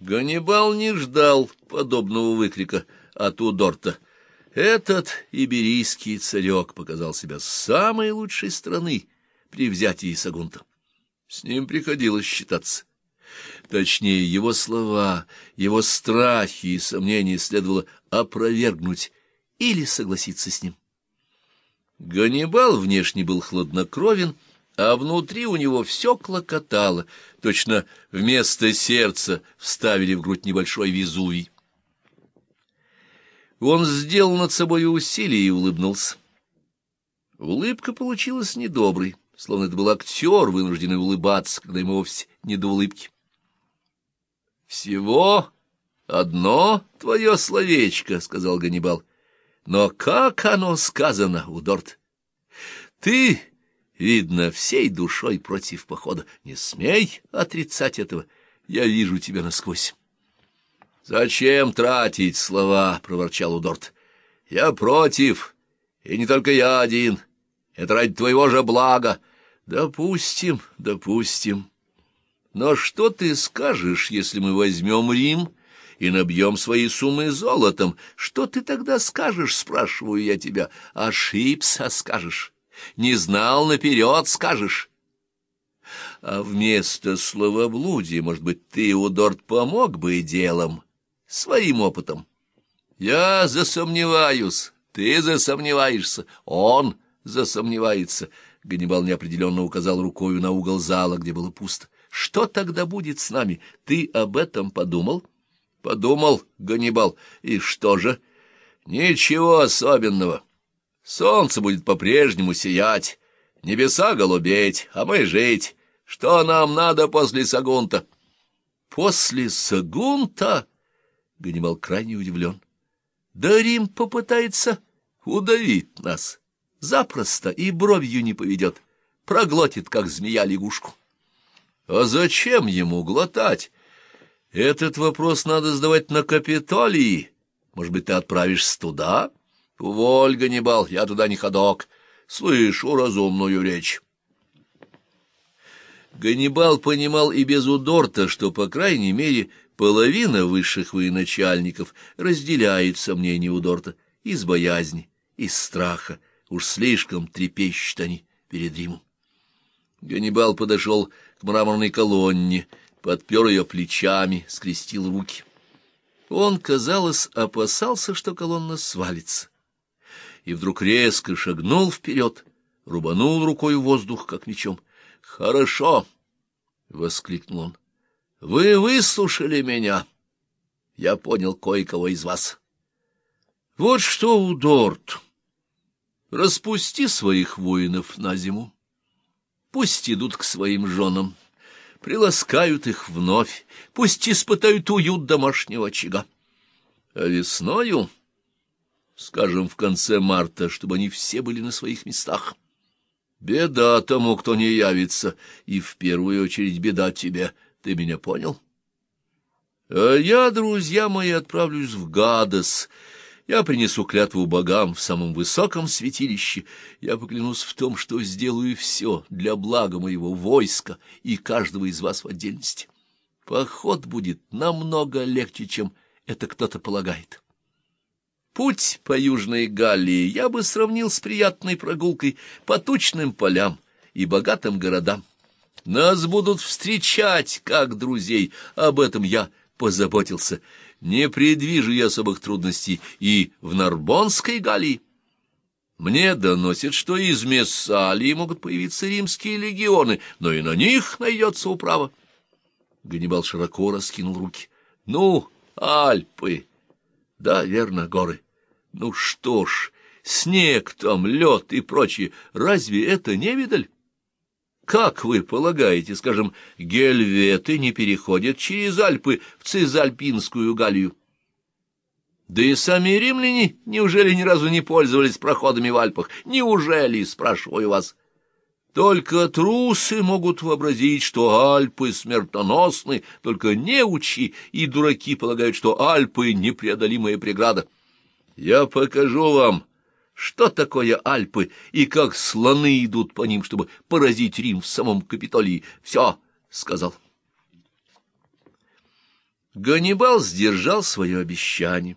Ганнибал не ждал подобного выкрика от Удорта. Этот иберийский царек показал себя самой лучшей стороны при взятии Сагунта. С ним приходилось считаться. Точнее, его слова, его страхи и сомнения следовало опровергнуть или согласиться с ним. Ганнибал внешне был хладнокровен, а внутри у него все клокотало, точно вместо сердца вставили в грудь небольшой везувий. Он сделал над собой усилие и улыбнулся. Улыбка получилась недоброй, словно это был актер, вынужденный улыбаться, когда ему вовсе не до улыбки. — Всего одно твое словечко, — сказал Ганнибал. — Но как оно сказано, Удорт? Ты Видно, всей душой против похода. Не смей отрицать этого. Я вижу тебя насквозь. — Зачем тратить слова? — проворчал Удорт. — Я против, и не только я один. Это ради твоего же блага. Допустим, допустим. Но что ты скажешь, если мы возьмем Рим и набьем свои суммы золотом? Что ты тогда скажешь, спрашиваю я тебя? Ошибся, скажешь не знал наперед, скажешь. А вместо словоблудия, может быть, ты, Удорт, помог бы делом, своим опытом. Я засомневаюсь, ты засомневаешься, он засомневается. Ганнибал неопределенно указал рукою на угол зала, где было пусто. Что тогда будет с нами? Ты об этом подумал? Подумал, Ганнибал. И что же? Ничего особенного. Солнце будет по-прежнему сиять, небеса голубеть, а мы жить. Что нам надо после Сагунта? После Сагунта? Ганнибал крайне удивлен. Да Рим попытается удавить нас. Запросто и бровью не поведет. Проглотит, как змея лягушку. А зачем ему глотать? Этот вопрос надо задавать на Капитолии. Может быть, ты отправишься туда? Уволь, Ганнибал, я туда не ходок. Слышу разумную речь. Ганнибал понимал и без удорта, что, по крайней мере, половина высших военачальников разделяет сомнения удорта из боязни, из страха. Уж слишком трепещут они перед Римом. Ганнибал подошел к мраморной колонне, подпер ее плечами, скрестил руки. Он, казалось, опасался, что колонна свалится и вдруг резко шагнул вперед, рубанул рукой воздух, как мечом. «Хорошо!» — воскликнул он. «Вы выслушали меня. Я понял кое-кого из вас. Вот что, Удорт, распусти своих воинов на зиму. Пусть идут к своим женам, приласкают их вновь, пусть испытают уют домашнего очага. А весною скажем, в конце марта, чтобы они все были на своих местах. Беда тому, кто не явится, и в первую очередь беда тебе. Ты меня понял? А я, друзья мои, отправлюсь в Гадес. Я принесу клятву богам в самом высоком святилище. Я поклянусь в том, что сделаю все для блага моего войска и каждого из вас в отдельности. Поход будет намного легче, чем это кто-то полагает. Путь по Южной Галлии я бы сравнил с приятной прогулкой по тучным полям и богатым городам. Нас будут встречать как друзей, об этом я позаботился. Не предвижу я особых трудностей и в Нарбонской Галлии. Мне доносят, что из Мессалии могут появиться римские легионы, но и на них найдется управа. Ганнибал широко раскинул руки. — Ну, Альпы! Да, верно, горы. Ну что ж, снег там, лед и прочее, разве это не видаль? Как вы полагаете, скажем, гельветы не переходят через Альпы в Цизальпинскую Галлию? Да и сами римляне неужели ни разу не пользовались проходами в Альпах? Неужели, спрашиваю вас? Только трусы могут вообразить, что Альпы смертоносны, только неучи и дураки полагают, что Альпы — непреодолимая преграда. Я покажу вам, что такое Альпы и как слоны идут по ним, чтобы поразить Рим в самом Капитолии. Все, — сказал. Ганнибал сдержал свое обещание.